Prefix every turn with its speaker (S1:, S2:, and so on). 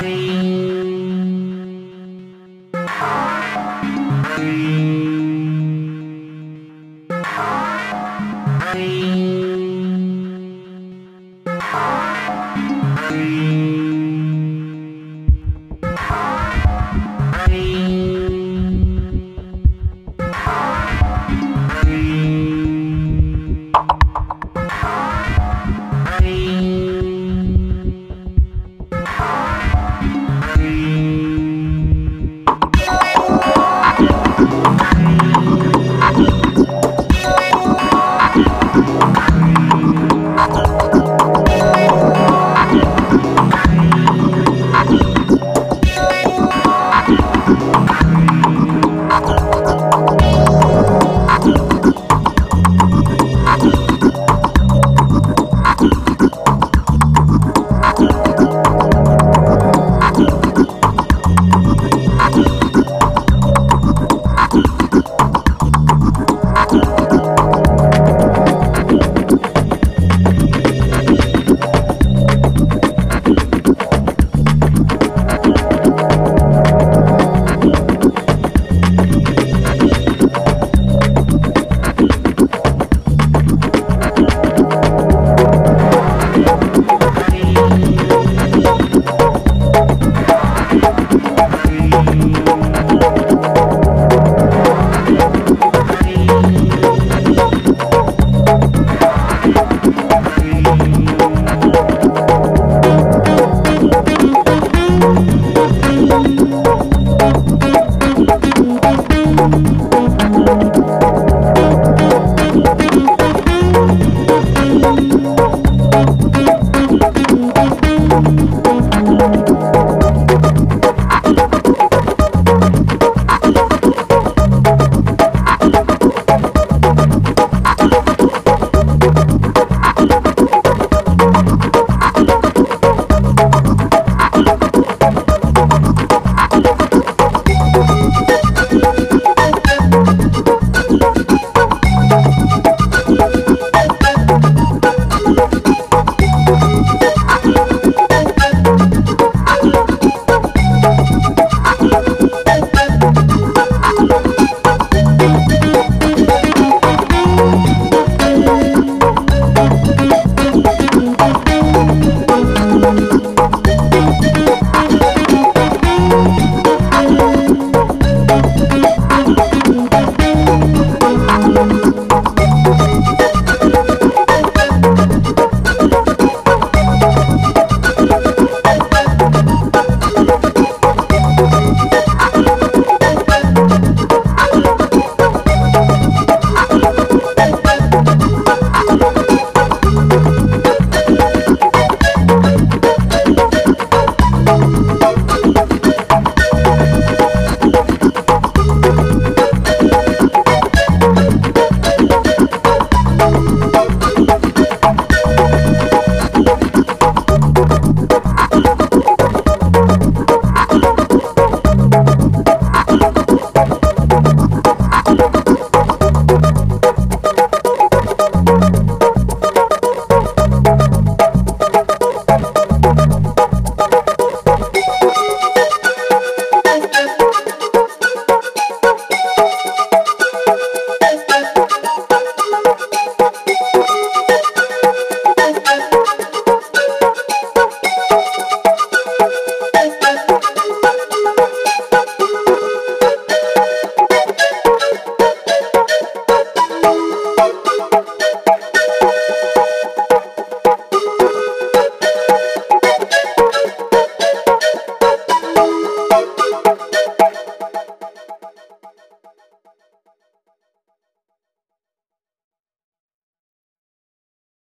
S1: Thank